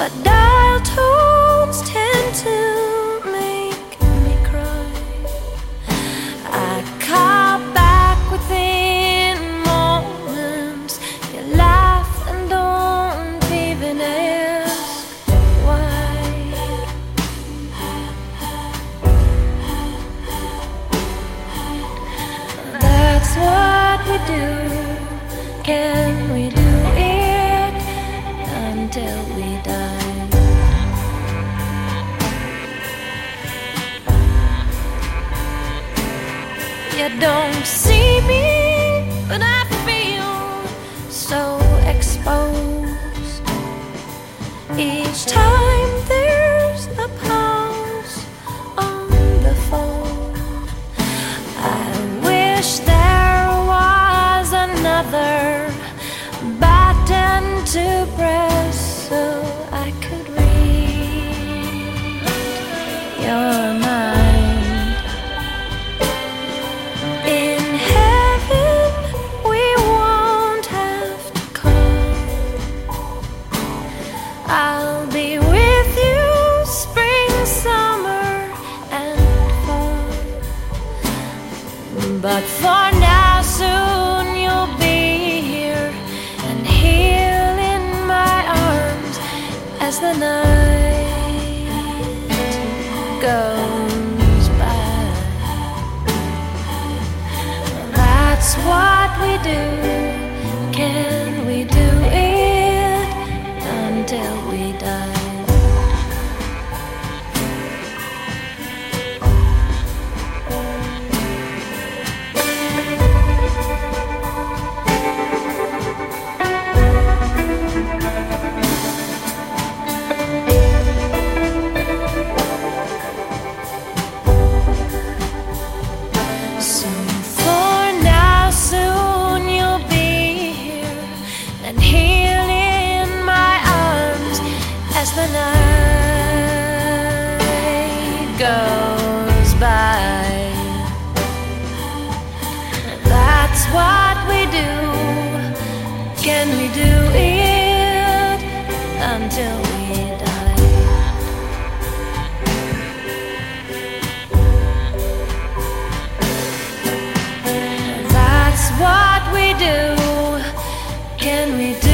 but dial tones tend to make me cry. I call back within moments. You laugh and don't even ask why. That's what we do. Can don't see me, but I feel so exposed. Each time there's a pause on the phone. I wish there was another button to press I'll be with you spring, summer, and fall. But for now, soon you'll be here and heal in my arms as the night goes by. That's what we do. Can we do we do? Can we do?